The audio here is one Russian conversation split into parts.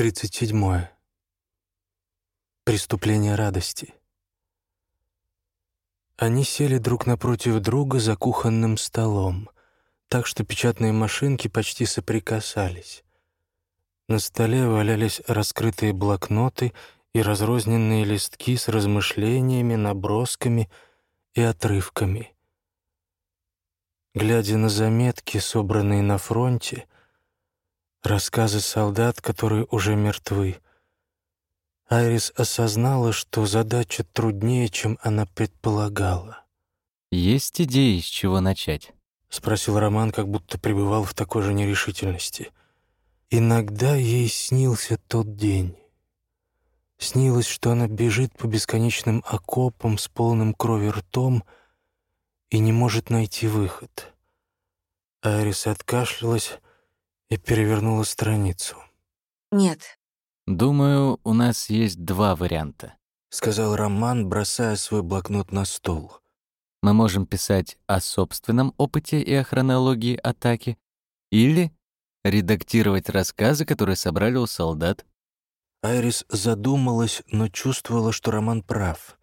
37. Преступление радости. Они сели друг напротив друга за кухонным столом, так что печатные машинки почти соприкасались. На столе валялись раскрытые блокноты и разрозненные листки с размышлениями, набросками и отрывками. Глядя на заметки, собранные на фронте, рассказы солдат, которые уже мертвы. Айрис осознала, что задача труднее, чем она предполагала. «Есть идеи, с чего начать?» — спросил Роман, как будто пребывал в такой же нерешительности. Иногда ей снился тот день. Снилось, что она бежит по бесконечным окопам с полным крови ртом и не может найти выход. Айрис откашлялась, и перевернула страницу. «Нет». «Думаю, у нас есть два варианта», — сказал Роман, бросая свой блокнот на стол. «Мы можем писать о собственном опыте и о хронологии атаки или редактировать рассказы, которые собрали у солдат». Айрис задумалась, но чувствовала, что Роман прав.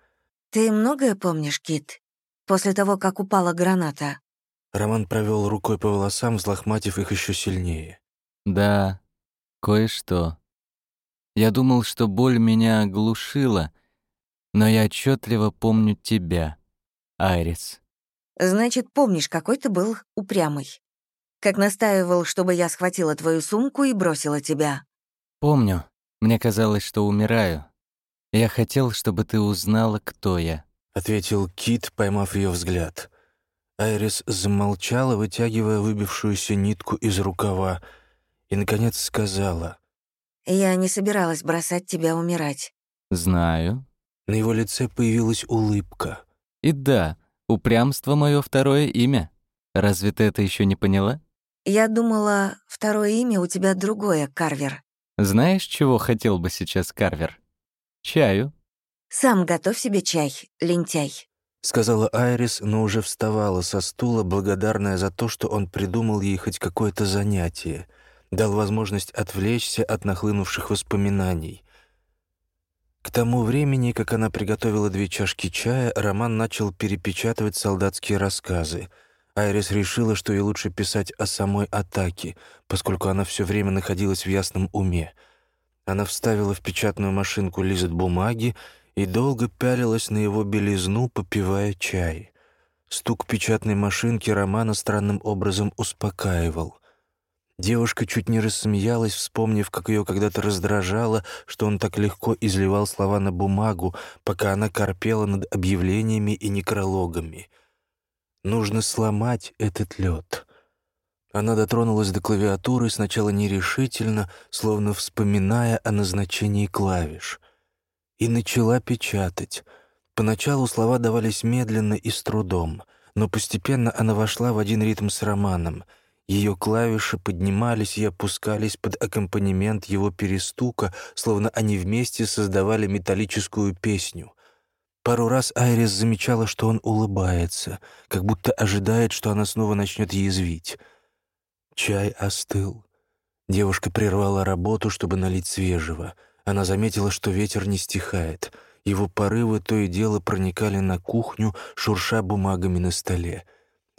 «Ты многое помнишь, Кит, после того, как упала граната?» Роман провел рукой по волосам, взлохматив их еще сильнее. «Да, кое-что. Я думал, что боль меня оглушила, но я отчетливо помню тебя, Айрис». «Значит, помнишь, какой ты был упрямый. Как настаивал, чтобы я схватила твою сумку и бросила тебя». «Помню. Мне казалось, что умираю. Я хотел, чтобы ты узнала, кто я», — ответил Кит, поймав ее взгляд. Айрис замолчала, вытягивая выбившуюся нитку из рукава, и, наконец, сказала. «Я не собиралась бросать тебя умирать». «Знаю». На его лице появилась улыбка. «И да, упрямство — мое второе имя. Разве ты это еще не поняла?» «Я думала, второе имя у тебя другое, Карвер». «Знаешь, чего хотел бы сейчас Карвер? Чаю». «Сам готовь себе чай, лентяй». — сказала Айрис, но уже вставала со стула, благодарная за то, что он придумал ей хоть какое-то занятие, дал возможность отвлечься от нахлынувших воспоминаний. К тому времени, как она приготовила две чашки чая, Роман начал перепечатывать солдатские рассказы. Айрис решила, что ей лучше писать о самой атаке, поскольку она все время находилась в ясном уме. Она вставила в печатную машинку лист бумаги и долго пялилась на его белизну, попивая чай. Стук печатной машинки Романа странным образом успокаивал. Девушка чуть не рассмеялась, вспомнив, как ее когда-то раздражало, что он так легко изливал слова на бумагу, пока она корпела над объявлениями и некрологами. Нужно сломать этот лед. Она дотронулась до клавиатуры сначала нерешительно, словно вспоминая о назначении клавиш — и начала печатать. Поначалу слова давались медленно и с трудом, но постепенно она вошла в один ритм с романом. Ее клавиши поднимались и опускались под аккомпанемент его перестука, словно они вместе создавали металлическую песню. Пару раз Айрис замечала, что он улыбается, как будто ожидает, что она снова начнет язвить. Чай остыл. Девушка прервала работу, чтобы налить свежего — она заметила, что ветер не стихает. Его порывы то и дело проникали на кухню, шурша бумагами на столе.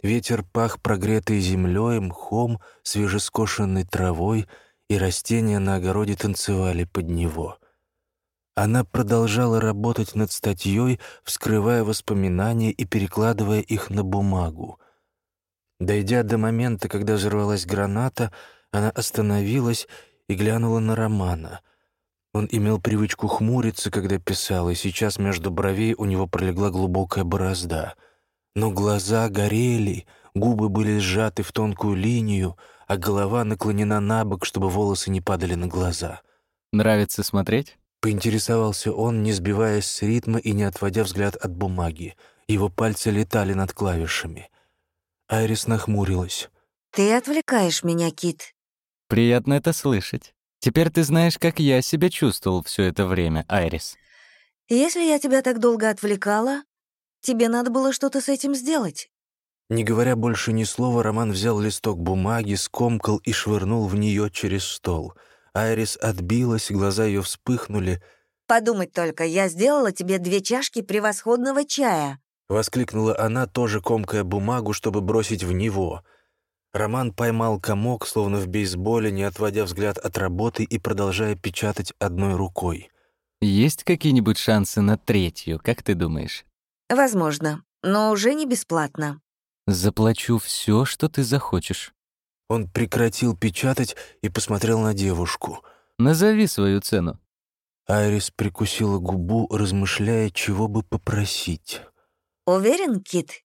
Ветер пах прогретой землей, мхом, свежескошенной травой, и растения на огороде танцевали под него. Она продолжала работать над статьей, вскрывая воспоминания и перекладывая их на бумагу. Дойдя до момента, когда взорвалась граната, она остановилась и глянула на Романа. Он имел привычку хмуриться, когда писал, и сейчас между бровей у него пролегла глубокая борозда. Но глаза горели, губы были сжаты в тонкую линию, а голова наклонена на бок, чтобы волосы не падали на глаза. «Нравится смотреть?» Поинтересовался он, не сбиваясь с ритма и не отводя взгляд от бумаги. Его пальцы летали над клавишами. Айрис нахмурилась. «Ты отвлекаешь меня, Кит». «Приятно это слышать». Теперь ты знаешь, как я себя чувствовал все это время, Айрис. Если я тебя так долго отвлекала, тебе надо было что-то с этим сделать. Не говоря больше ни слова, Роман взял листок бумаги, скомкал и швырнул в нее через стол. Айрис отбилась, глаза ее вспыхнули. «Подумать только, я сделала тебе две чашки превосходного чая». Воскликнула она, тоже комкая бумагу, чтобы бросить в него. Роман поймал комок, словно в бейсболе, не отводя взгляд от работы и продолжая печатать одной рукой. «Есть какие-нибудь шансы на третью, как ты думаешь?» «Возможно, но уже не бесплатно». «Заплачу все, что ты захочешь». Он прекратил печатать и посмотрел на девушку. «Назови свою цену». Айрис прикусила губу, размышляя, чего бы попросить. «Уверен, Кит?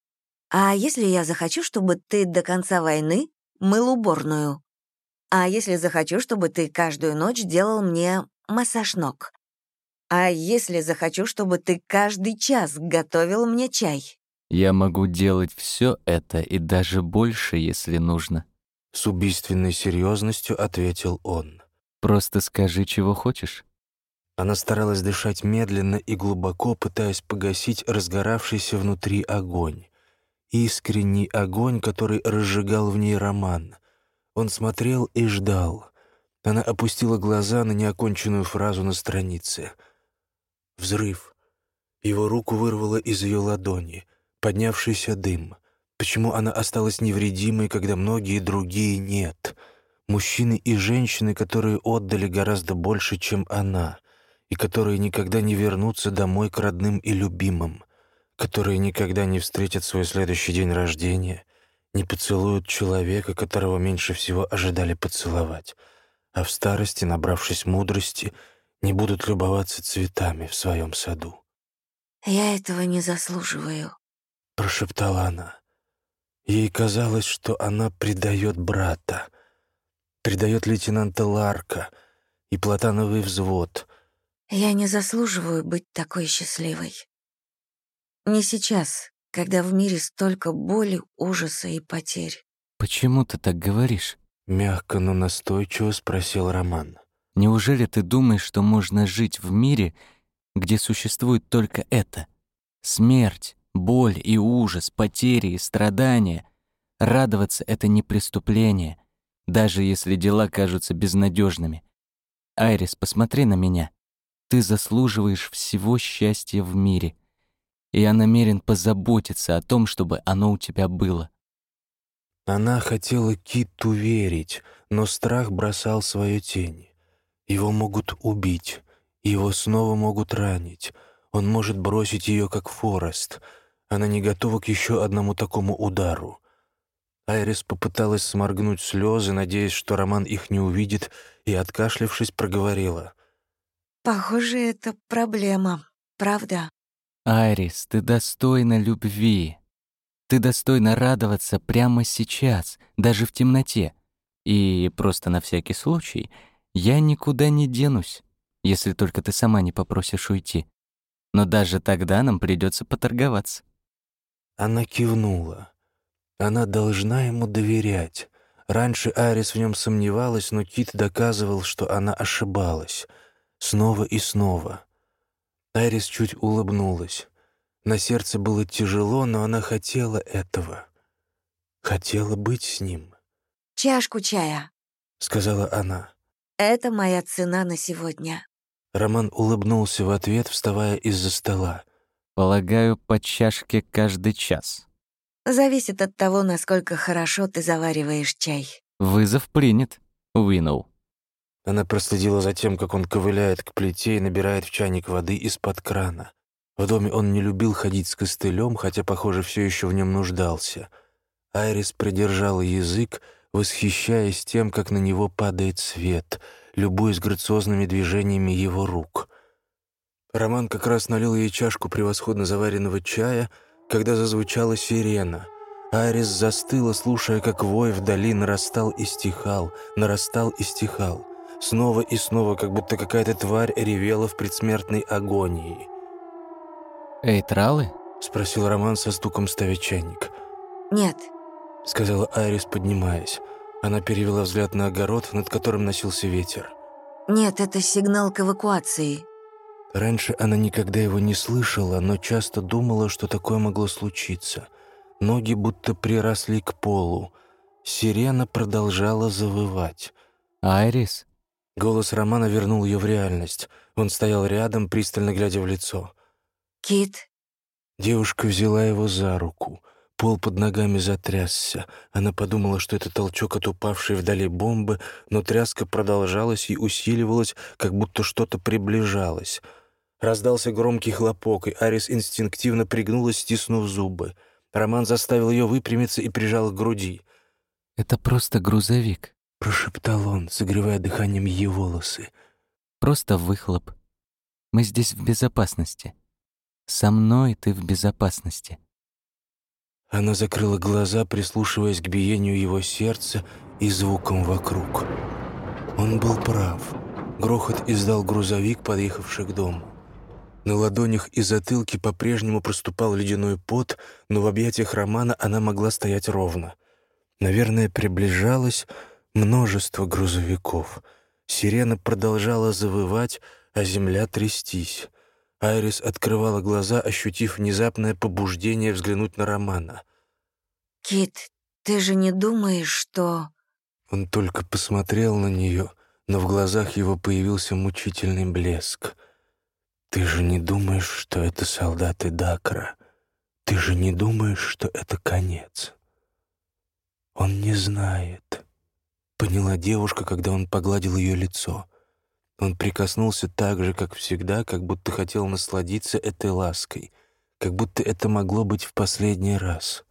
А если я захочу, чтобы ты до конца войны мыл уборную? А если захочу, чтобы ты каждую ночь делал мне массаж ног? А если захочу, чтобы ты каждый час готовил мне чай?» «Я могу делать все это и даже больше, если нужно». С убийственной серьезностью ответил он. «Просто скажи, чего хочешь». Она старалась дышать медленно и глубоко, пытаясь погасить разгоравшийся внутри огонь. Искренний огонь, который разжигал в ней роман. Он смотрел и ждал. Она опустила глаза на неоконченную фразу на странице. Взрыв. Его руку вырвало из ее ладони. Поднявшийся дым. Почему она осталась невредимой, когда многие другие нет? Мужчины и женщины, которые отдали гораздо больше, чем она, и которые никогда не вернутся домой к родным и любимым, которые никогда не встретят свой следующий день рождения, не поцелуют человека, которого меньше всего ожидали поцеловать, а в старости, набравшись мудрости, не будут любоваться цветами в своем саду. «Я этого не заслуживаю», — прошептала она. Ей казалось, что она предает брата, предает лейтенанта Ларка и платановый взвод. «Я не заслуживаю быть такой счастливой. Не сейчас, когда в мире столько боли, ужаса и потерь». «Почему ты так говоришь?» — мягко, но настойчиво спросил Роман. «Неужели ты думаешь, что можно жить в мире, где существует только это? Смерть, Боль и ужас, потери и страдания. Радоваться — это не преступление, даже если дела кажутся безнадежными. Айрис, посмотри на меня. Ты заслуживаешь всего счастья в мире. И я намерен позаботиться о том, чтобы оно у тебя было. Она хотела Киту верить, но страх бросал свою тень. Его могут убить, его снова могут ранить. Он может бросить ее, как Форест — она не готова к еще одному такому удару. Айрис попыталась сморгнуть слезы, надеясь, что Роман их не увидит, и, откашлявшись, проговорила. «Похоже, это проблема, правда?» «Айрис, ты достойна любви. Ты достойна радоваться прямо сейчас, даже в темноте. И просто на всякий случай я никуда не денусь, если только ты сама не попросишь уйти. Но даже тогда нам придется поторговаться». Она кивнула. Она должна ему доверять. Раньше Арис в нем сомневалась, но Кит доказывал, что она ошибалась. Снова и снова. Арис чуть улыбнулась. На сердце было тяжело, но она хотела этого. Хотела быть с ним. «Чашку чая», — сказала она. «Это моя цена на сегодня». Роман улыбнулся в ответ, вставая из-за стола. Полагаю, по чашке каждый час. Зависит от того, насколько хорошо ты завариваешь чай. Вызов принят, Уинноу. Она проследила за тем, как он ковыляет к плите и набирает в чайник воды из-под крана. В доме он не любил ходить с костылем, хотя, похоже, все еще в нем нуждался. Айрис придержала язык, восхищаясь тем, как на него падает свет, любуясь грациозными движениями его рук. Роман как раз налил ей чашку превосходно заваренного чая, когда зазвучала сирена. Айрис застыла, слушая, как вой вдали нарастал и стихал, нарастал и стихал. Снова и снова, как будто какая-то тварь ревела в предсмертной агонии. «Эй, тралы?» — спросил Роман со стуком ставя чайник. «Нет», — сказала Айрис, поднимаясь. Она перевела взгляд на огород, над которым носился ветер. «Нет, это сигнал к эвакуации. Раньше она никогда его не слышала, но часто думала, что такое могло случиться. Ноги будто приросли к полу. Сирена продолжала завывать. «Айрис, Голос Романа вернул ее в реальность. Он стоял рядом, пристально глядя в лицо. «Кит?» Девушка взяла его за руку. Пол под ногами затрясся. Она подумала, что это толчок от упавшей вдали бомбы, но тряска продолжалась и усиливалась, как будто что-то приближалось. Раздался громкий хлопок, и Арис инстинктивно пригнулась, стиснув зубы. Роман заставил ее выпрямиться и прижал к груди. «Это просто грузовик», — прошептал он, согревая дыханием ее волосы. «Просто выхлоп. Мы здесь в безопасности. Со мной ты в безопасности». Она закрыла глаза, прислушиваясь к биению его сердца и звукам вокруг. Он был прав. Грохот издал грузовик, подъехавший к дому. На ладонях и затылке по-прежнему проступал ледяной пот, но в объятиях Романа она могла стоять ровно. Наверное, приближалось множество грузовиков. Сирена продолжала завывать, а земля трястись. Айрис открывала глаза, ощутив внезапное побуждение взглянуть на Романа. «Кит, ты же не думаешь, что...» Он только посмотрел на нее, но в глазах его появился мучительный блеск. «Ты же не думаешь, что это солдаты Дакра? Ты же не думаешь, что это конец?» «Он не знает», — поняла девушка, когда он погладил ее лицо. Он прикоснулся так же, как всегда, как будто хотел насладиться этой лаской, как будто это могло быть в последний раз.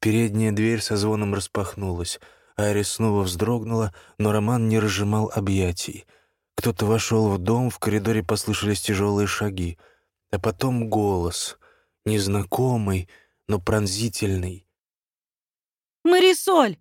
Передняя дверь со звоном распахнулась. Айрис снова вздрогнула, но Роман не разжимал объятий. Кто-то вошел в дом, в коридоре послышались тяжелые шаги, а потом голос, незнакомый, но пронзительный. «Марисоль!»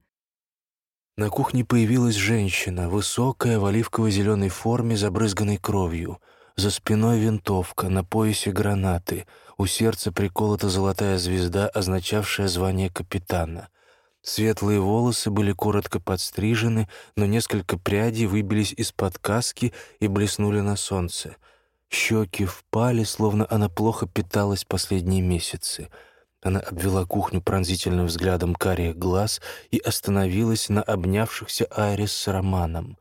На кухне появилась женщина, высокая, в оливково-зеленой форме, забрызганной кровью. За спиной винтовка, на поясе гранаты. У сердца приколота золотая звезда, означавшая звание капитана. Светлые волосы были коротко подстрижены, но несколько прядей выбились из-под каски и блеснули на солнце. Щеки впали, словно она плохо питалась последние месяцы — она обвела кухню пронзительным взглядом карих глаз и остановилась на обнявшихся Айрис с Романом.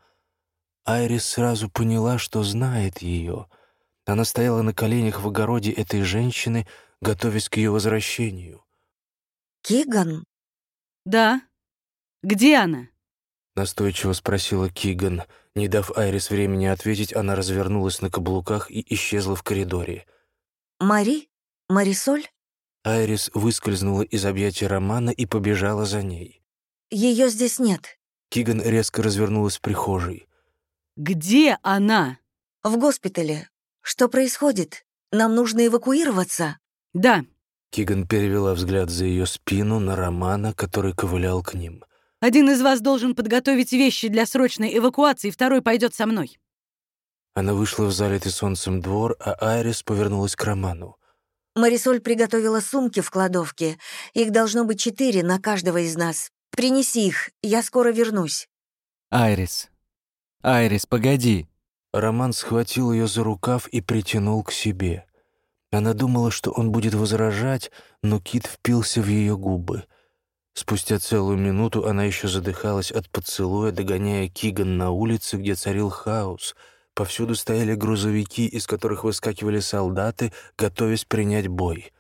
Айрис сразу поняла, что знает ее. Она стояла на коленях в огороде этой женщины, готовясь к ее возвращению. «Киган?» «Да. Где она?» Настойчиво спросила Киган. Не дав Айрис времени ответить, она развернулась на каблуках и исчезла в коридоре. «Мари? Марисоль?» Айрис выскользнула из объятий Романа и побежала за ней. Ее здесь нет». Киган резко развернулась в прихожей. «Где она?» «В госпитале. Что происходит? Нам нужно эвакуироваться?» «Да». Киган перевела взгляд за ее спину на Романа, который ковылял к ним. «Один из вас должен подготовить вещи для срочной эвакуации, второй пойдет со мной». Она вышла в залитый солнцем двор, а Айрис повернулась к Роману. Марисоль приготовила сумки в кладовке. Их должно быть четыре на каждого из нас. Принеси их, я скоро вернусь». «Айрис, Айрис, погоди!» Роман схватил ее за рукав и притянул к себе. Она думала, что он будет возражать, но Кит впился в ее губы. Спустя целую минуту она еще задыхалась от поцелуя, догоняя Киган на улице, где царил хаос — Повсюду стояли грузовики, из которых выскакивали солдаты, готовясь принять бой.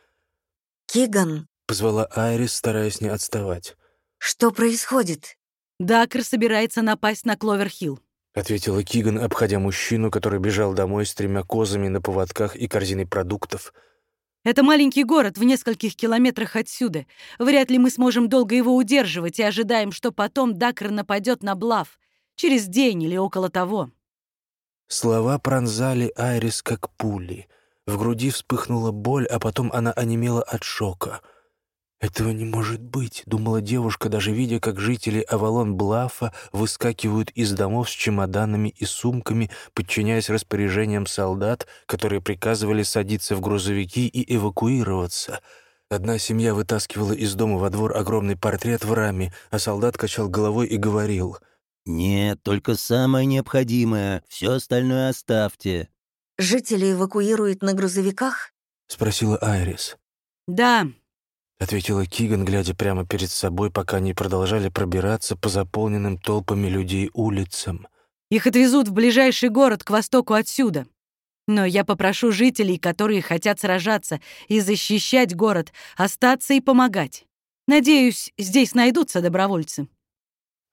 «Киган», — позвала Айрис, стараясь не отставать. «Что происходит?» «Дакр собирается напасть на Кловер-Хилл», — ответила Киган, обходя мужчину, который бежал домой с тремя козами на поводках и корзиной продуктов. «Это маленький город в нескольких километрах отсюда. Вряд ли мы сможем долго его удерживать и ожидаем, что потом Дакр нападет на Блав. Через день или около того». Слова пронзали Айрис как пули. В груди вспыхнула боль, а потом она онемела от шока. «Этого не может быть», — думала девушка, даже видя, как жители Авалон-Блафа выскакивают из домов с чемоданами и сумками, подчиняясь распоряжениям солдат, которые приказывали садиться в грузовики и эвакуироваться. Одна семья вытаскивала из дома во двор огромный портрет в раме, а солдат качал головой и говорил — «Нет, только самое необходимое. Все остальное оставьте». «Жители эвакуируют на грузовиках?» — спросила Айрис. «Да», — ответила Киган, глядя прямо перед собой, пока они продолжали пробираться по заполненным толпами людей улицам. Их отвезут в ближайший город к востоку отсюда. Но я попрошу жителей, которые хотят сражаться и защищать город, остаться и помогать. Надеюсь, здесь найдутся добровольцы».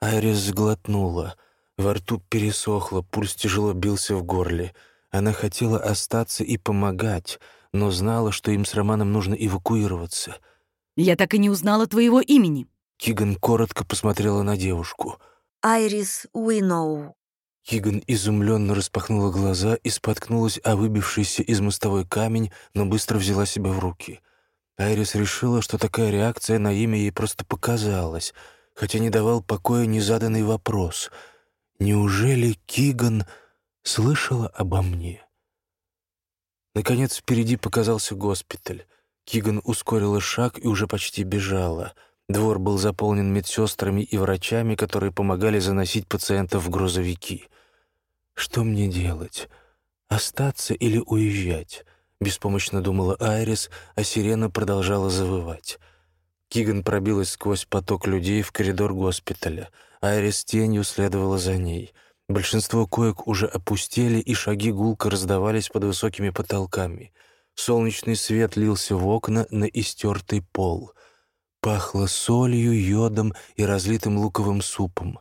Айрис сглотнула. Во рту пересохло, пульс тяжело бился в горле. Она хотела остаться и помогать, но знала, что им с Романом нужно эвакуироваться. «Я так и не узнала твоего имени». Киган коротко посмотрела на девушку. Айрис Уиноу. Киган изумленно распахнула глаза и споткнулась о выбившийся из мостовой камень, но быстро взяла себя в руки. Айрис решила, что такая реакция на имя ей просто показалась, хотя не давал покоя незаданный вопрос. «Неужели Киган слышала обо мне?» Наконец впереди показался госпиталь. Киган ускорила шаг и уже почти бежала. Двор был заполнен медсестрами и врачами, которые помогали заносить пациентов в грузовики. «Что мне делать? Остаться или уезжать?» Беспомощно думала Айрис, а сирена продолжала завывать. Киган пробилась сквозь поток людей в коридор госпиталя. Айрис тенью следовала за ней. Большинство коек уже опустели, и шаги гулко раздавались под высокими потолками. Солнечный свет лился в окна на истертый пол. Пахло солью, йодом и разлитым луковым супом.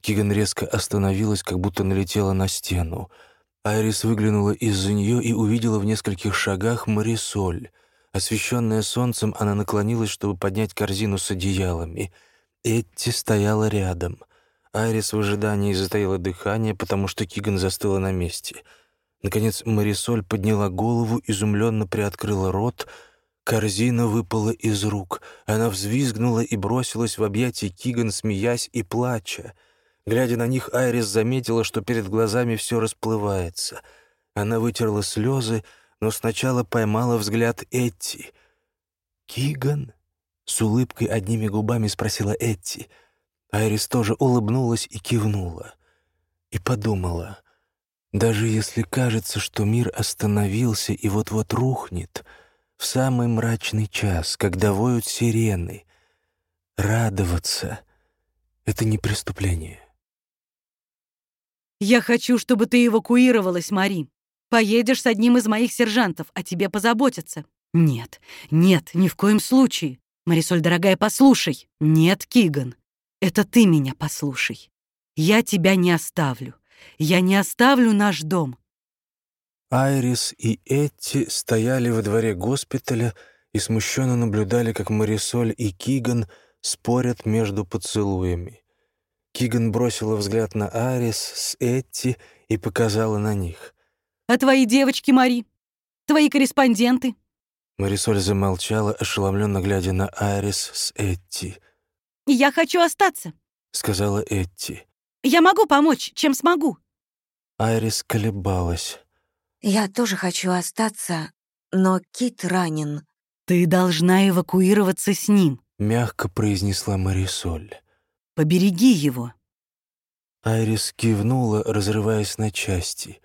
Киган резко остановилась, как будто налетела на стену. Айрис выглянула из-за нее и увидела в нескольких шагах Марисоль. Освещенная солнцем, она наклонилась, чтобы поднять корзину с одеялами. Этти стояла рядом. Айрис в ожидании затаила дыхание, потому что Киган застыла на месте. Наконец Марисоль подняла голову, изумленно приоткрыла рот. Корзина выпала из рук. Она взвизгнула и бросилась в объятия Киган, смеясь и плача. Глядя на них, Айрис заметила, что перед глазами все расплывается. Она вытерла слезы, но сначала поймала взгляд Этти. «Киган?» — с улыбкой одними губами спросила Этти — Айрис тоже улыбнулась и кивнула. И подумала, даже если кажется, что мир остановился и вот-вот рухнет, в самый мрачный час, когда воют сирены, радоваться — это не преступление. «Я хочу, чтобы ты эвакуировалась, Мари. Поедешь с одним из моих сержантов, о тебе позаботятся». «Нет, нет, ни в коем случае. Марисоль, дорогая, послушай. Нет, Киган. Это ты меня послушай. Я тебя не оставлю. Я не оставлю наш дом». Айрис и Этти стояли во дворе госпиталя и смущенно наблюдали, как Марисоль и Киган спорят между поцелуями. Киган бросила взгляд на Айрис с Этти и показала на них. «А твои девочки, Мари? Твои корреспонденты?» Марисоль замолчала, ошеломленно глядя на Айрис с Этти. «Я хочу остаться», — сказала Этти. «Я могу помочь, чем смогу». Айрис колебалась. «Я тоже хочу остаться, но Кит ранен». «Ты должна эвакуироваться с ним», — мягко произнесла Марисоль. «Побереги его». Айрис кивнула, разрываясь на части.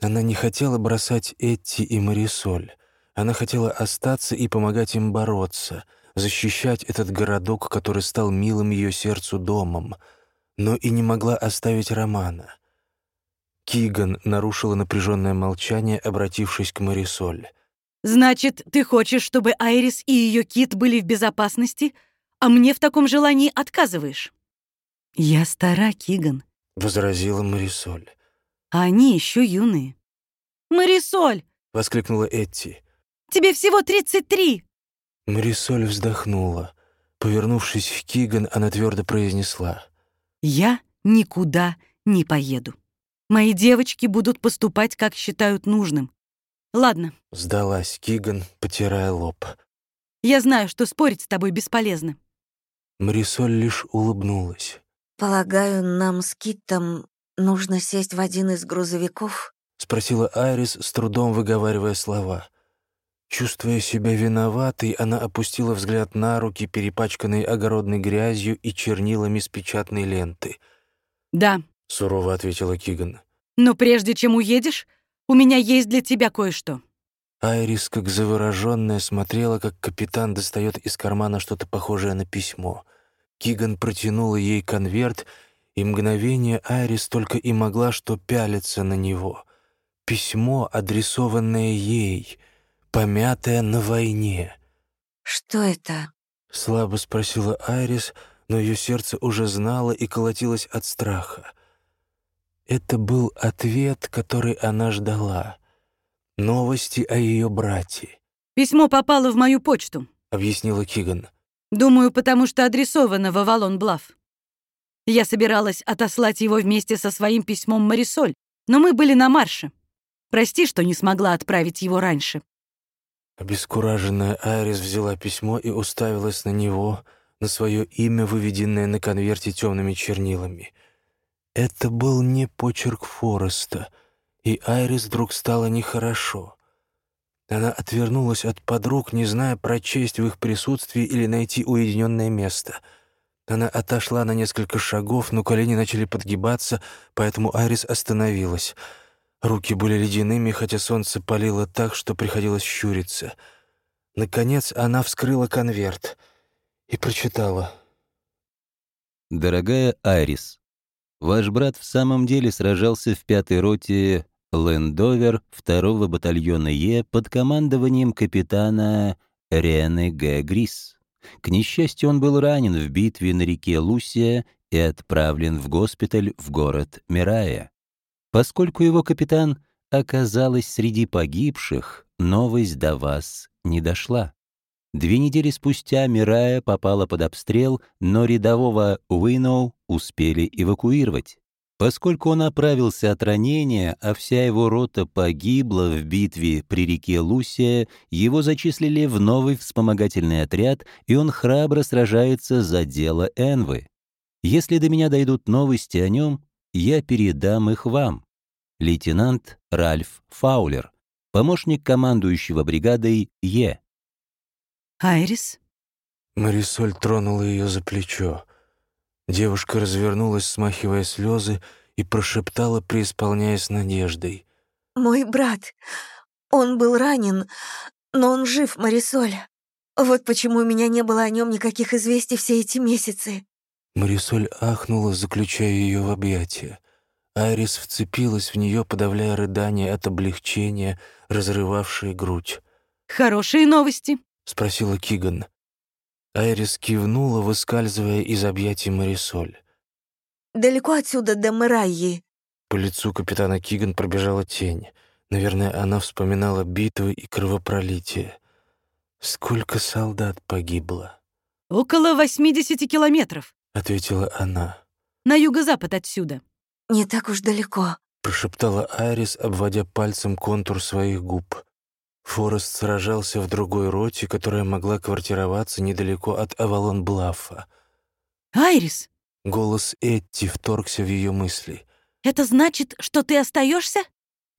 Она не хотела бросать Этти и Марисоль. Она хотела остаться и помогать им бороться — защищать этот городок, который стал милым ее сердцу домом, но и не могла оставить Романа. Киган нарушила напряженное молчание, обратившись к Марисоль. «Значит, ты хочешь, чтобы Айрис и ее кит были в безопасности, а мне в таком желании отказываешь?» «Я стара, Киган», — возразила Марисоль. «А они еще юные». «Марисоль!» — воскликнула Этти. «Тебе всего тридцать три!» Марисоль вздохнула. Повернувшись к Киган, она твердо произнесла. «Я никуда не поеду. Мои девочки будут поступать, как считают нужным. Ладно». Сдалась Киган, потирая лоб. «Я знаю, что спорить с тобой бесполезно». Марисоль лишь улыбнулась. «Полагаю, нам с Китом нужно сесть в один из грузовиков?» — спросила Айрис, с трудом выговаривая слова. Чувствуя себя виноватой, она опустила взгляд на руки, перепачканные огородной грязью и чернилами с печатной ленты. «Да», — сурово ответила Киган. «Но прежде чем уедешь, у меня есть для тебя кое-что». Айрис, как завороженная, смотрела, как капитан достает из кармана что-то похожее на письмо. Киган протянула ей конверт, И мгновение Айрис только и могла что пялиться на него. Письмо, адресованное ей, помятое на войне. «Что это?» — слабо спросила Айрис, но ее сердце уже знало и колотилось от страха. Это был ответ, который она ждала. Новости о ее брате. «Письмо попало в мою почту», — объяснила Киган. «Думаю, потому что адресовано в Авалон-Блав. Я собиралась отослать его вместе со своим письмом Марисоль, но мы были на марше. Прости, что не смогла отправить его раньше». Обескураженная Айрис взяла письмо и уставилась на него, на свое имя, выведенное на конверте темными чернилами. Это был не почерк Фореста, и Айрис вдруг стало нехорошо. Она отвернулась от подруг, не зная прочесть в их присутствии или найти уединенное место. Она отошла на несколько шагов, но колени начали подгибаться, поэтому Айрис остановилась. Руки были ледяными, хотя солнце палило так, что приходилось щуриться. Наконец она вскрыла конверт и прочитала. «Дорогая Айрис, ваш брат в самом деле сражался в пятой роте Лендовер второго батальона Е под командованием капитана Рены Г. Грис. К несчастью, он был ранен в битве на реке Лусия и отправлен в госпиталь в город Мирая. Поскольку его капитан оказалась среди погибших, новость до вас не дошла. Две недели спустя Мирая попала под обстрел, но рядового Уиноу успели эвакуировать. Поскольку он оправился от ранения, а вся его рота погибла в битве при реке Лусия, его зачислили в новый вспомогательный отряд, и он храбро сражается за дело Энвы. Если до меня дойдут новости о нем, я передам их вам. Лейтенант Ральф Фаулер, помощник командующего бригадой Е. «Айрис?» Марисоль тронула ее за плечо. Девушка развернулась, смахивая слезы, и прошептала, преисполняясь надеждой. «Мой брат. Он был ранен, но он жив, Марисоль. Вот почему у меня не было о нем никаких известий все эти месяцы». Марисоль ахнула, заключая ее в объятия. Айрис вцепилась в нее, подавляя рыдания от облегчения, разрывавшие грудь. «Хорошие новости», — спросила Киган. Айрис кивнула, выскальзывая из объятий Марисоль. «Далеко отсюда до Мэрайи?» По лицу капитана Киган пробежала тень. Наверное, она вспоминала битвы и кровопролитие. Сколько солдат погибло? «Около 80 километров», — ответила она. «На юго-запад отсюда». «Не так уж далеко», — прошептала Айрис, обводя пальцем контур своих губ. Форест сражался в другой роте, которая могла квартироваться недалеко от Авалон-Блаффа. «Айрис!» — голос Этти вторгся в ее мысли. «Это значит, что ты остаешься?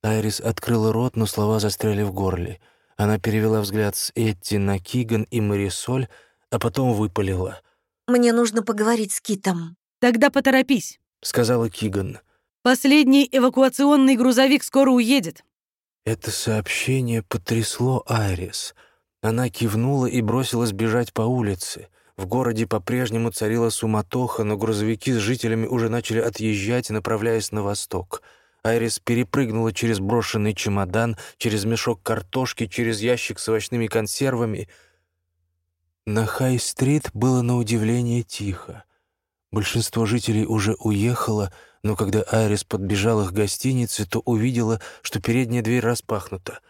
Айрис открыла рот, но слова застряли в горле. Она перевела взгляд с Этти на Киган и Марисоль, а потом выпалила. «Мне нужно поговорить с Китом». «Тогда поторопись», — сказала Киган. «Последний эвакуационный грузовик скоро уедет. Это сообщение потрясло Айрис. Она кивнула и бросилась бежать по улице. В городе по-прежнему царила суматоха, но грузовики с жителями уже начали отъезжать, направляясь на восток. Айрис перепрыгнула через брошенный чемодан, через мешок картошки, через ящик с овощными консервами. На Хай-стрит было на удивление тихо. Большинство жителей уже уехало — но когда Айрис подбежала к гостинице, то увидела, что передняя дверь распахнута.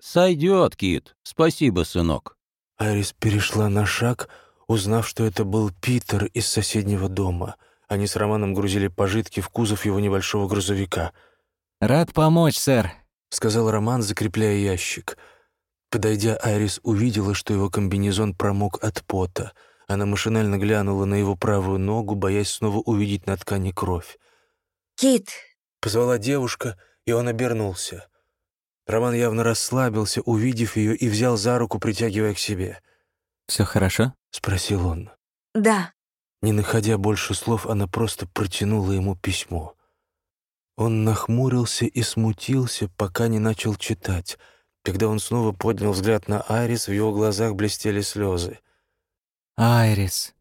«Сойдет, Кит. Спасибо, сынок». Айрис перешла на шаг, узнав, что это был Питер из соседнего дома. Они с Романом грузили пожитки в кузов его небольшого грузовика. «Рад помочь, сэр», — сказал Роман, закрепляя ящик. Подойдя, Айрис увидела, что его комбинезон промок от пота. Она машинально глянула на его правую ногу, боясь снова увидеть на ткани кровь. «Кит!» — позвала девушка, и он обернулся. Роман явно расслабился, увидев ее, и взял за руку, притягивая к себе. Все хорошо?» — спросил он. «Да». Не находя больше слов, она просто протянула ему письмо. Он нахмурился и смутился, пока не начал читать. Когда он снова поднял взгляд на Айрис, в его глазах блестели слезы. «Айрис».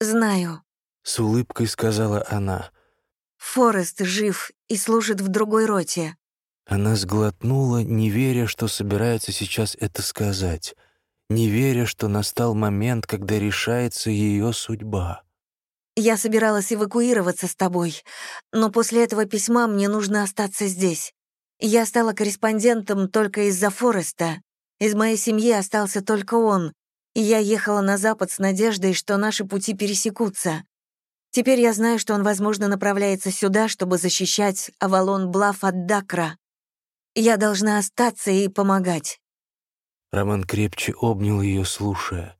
«Знаю», — с улыбкой сказала она. Форест жив и служит в другой роте. Она сглотнула, не веря, что собирается сейчас это сказать, не веря, что настал момент, когда решается ее судьба. Я собиралась эвакуироваться с тобой, но после этого письма мне нужно остаться здесь. Я стала корреспондентом только из-за Фореста. Из моей семьи остался только он, и я ехала на запад с надеждой, что наши пути пересекутся. Теперь я знаю, что он, возможно, направляется сюда, чтобы защищать Авалон Блаф от Дакра. Я должна остаться и помогать». Роман крепче обнял ее, слушая.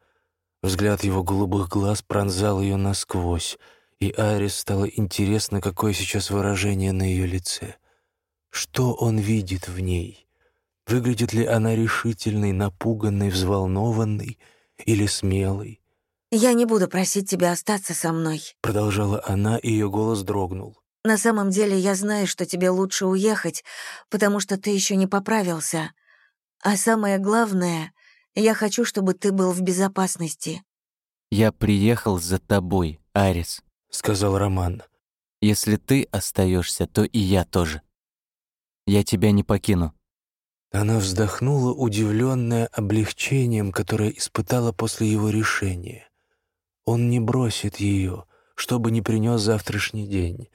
Взгляд его голубых глаз пронзал ее насквозь, и Арис стало интересно, какое сейчас выражение на ее лице. Что он видит в ней? Выглядит ли она решительной, напуганной, взволнованной или смелой? «Я не буду просить тебя остаться со мной», — продолжала она, и ее голос дрогнул. На самом деле я знаю, что тебе лучше уехать, потому что ты еще не поправился. А самое главное, я хочу, чтобы ты был в безопасности». «Я приехал за тобой, Арис», — сказал Роман. «Если ты остаешься, то и я тоже. Я тебя не покину». Она вздохнула, удивленная облегчением, которое испытала после его решения. Он не бросит ее, что бы ни принес завтрашний день.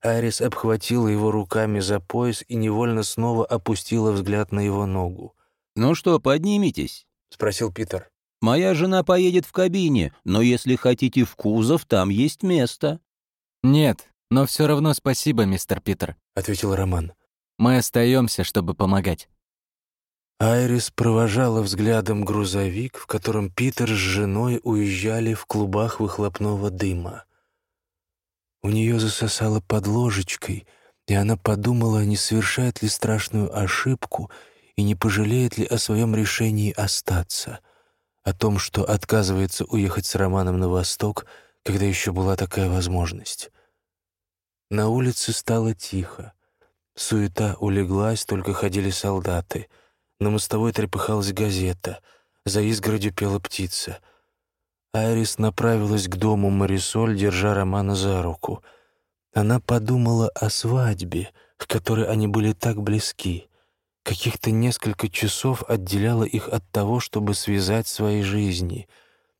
Арис обхватила его руками за пояс и невольно снова опустила взгляд на его ногу. «Ну что, поднимитесь?» — спросил Питер. «Моя жена поедет в кабине, но если хотите в кузов, там есть место». «Нет, но все равно спасибо, мистер Питер», — ответил Роман. «Мы остаемся, чтобы помогать». Айрис провожала взглядом грузовик, в котором Питер с женой уезжали в клубах выхлопного дыма. У нее засосало под ложечкой, и она подумала, не совершает ли страшную ошибку и не пожалеет ли о своем решении остаться, о том, что отказывается уехать с Романом на восток, когда еще была такая возможность. На улице стало тихо. Суета улеглась, только ходили солдаты. На мостовой трепыхалась газета. За изгородью пела птица — Айрис направилась к дому Марисоль, держа Романа за руку. Она подумала о свадьбе, к которой они были так близки. Каких-то несколько часов отделяло их от того, чтобы связать свои жизни.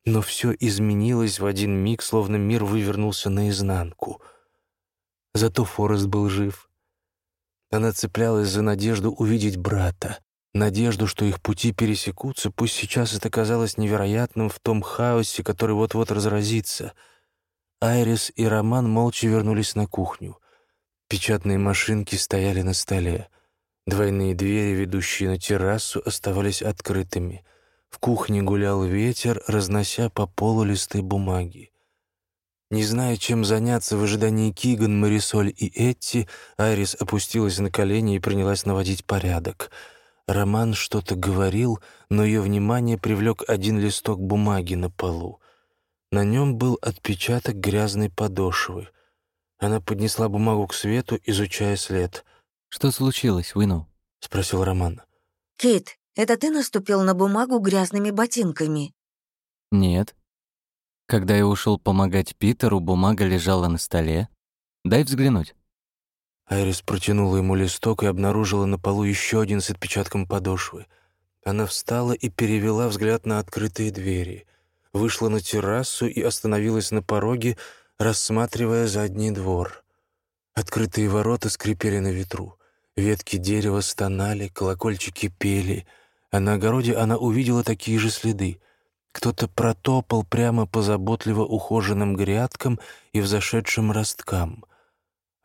Но все изменилось в один миг, словно мир вывернулся наизнанку. Зато Форест был жив. Она цеплялась за надежду увидеть брата надежду, что их пути пересекутся, пусть сейчас это казалось невероятным в том хаосе, который вот-вот разразится. Айрис и Роман молча вернулись на кухню. Печатные машинки стояли на столе. Двойные двери, ведущие на террасу, оставались открытыми. В кухне гулял ветер, разнося по полу листы бумаги. Не зная, чем заняться в ожидании Киган, Марисоль и Этти, Айрис опустилась на колени и принялась наводить порядок — Роман что-то говорил, но ее внимание привлек один листок бумаги на полу. На нем был отпечаток грязной подошвы. Она поднесла бумагу к свету, изучая след. «Что случилось, Уину?» — спросил Роман. «Кит, это ты наступил на бумагу грязными ботинками?» «Нет. Когда я ушел помогать Питеру, бумага лежала на столе. Дай взглянуть». Айрис протянула ему листок и обнаружила на полу еще один с отпечатком подошвы. Она встала и перевела взгляд на открытые двери. Вышла на террасу и остановилась на пороге, рассматривая задний двор. Открытые ворота скрипели на ветру. Ветки дерева стонали, колокольчики пели, а на огороде она увидела такие же следы. Кто-то протопал прямо по заботливо ухоженным грядкам и взошедшим росткам —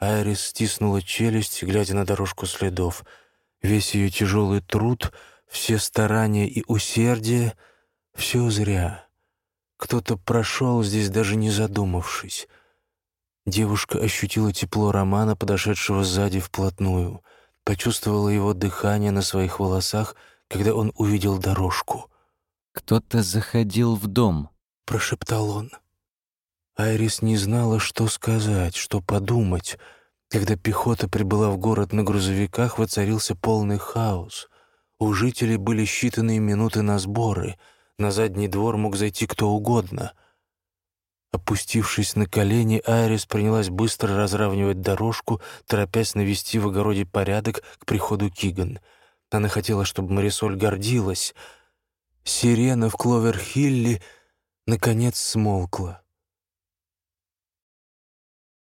Айрис стиснула челюсть, глядя на дорожку следов. Весь ее тяжелый труд, все старания и усердие — все зря. Кто-то прошел здесь, даже не задумавшись. Девушка ощутила тепло Романа, подошедшего сзади вплотную, почувствовала его дыхание на своих волосах, когда он увидел дорожку. «Кто-то заходил в дом», — прошептал он. Айрис не знала, что сказать, что подумать. Когда пехота прибыла в город на грузовиках, воцарился полный хаос. У жителей были считанные минуты на сборы. На задний двор мог зайти кто угодно. Опустившись на колени, Айрис принялась быстро разравнивать дорожку, торопясь навести в огороде порядок к приходу Киган. Она хотела, чтобы Марисоль гордилась. Сирена в Кловер-Хилле наконец смолкла.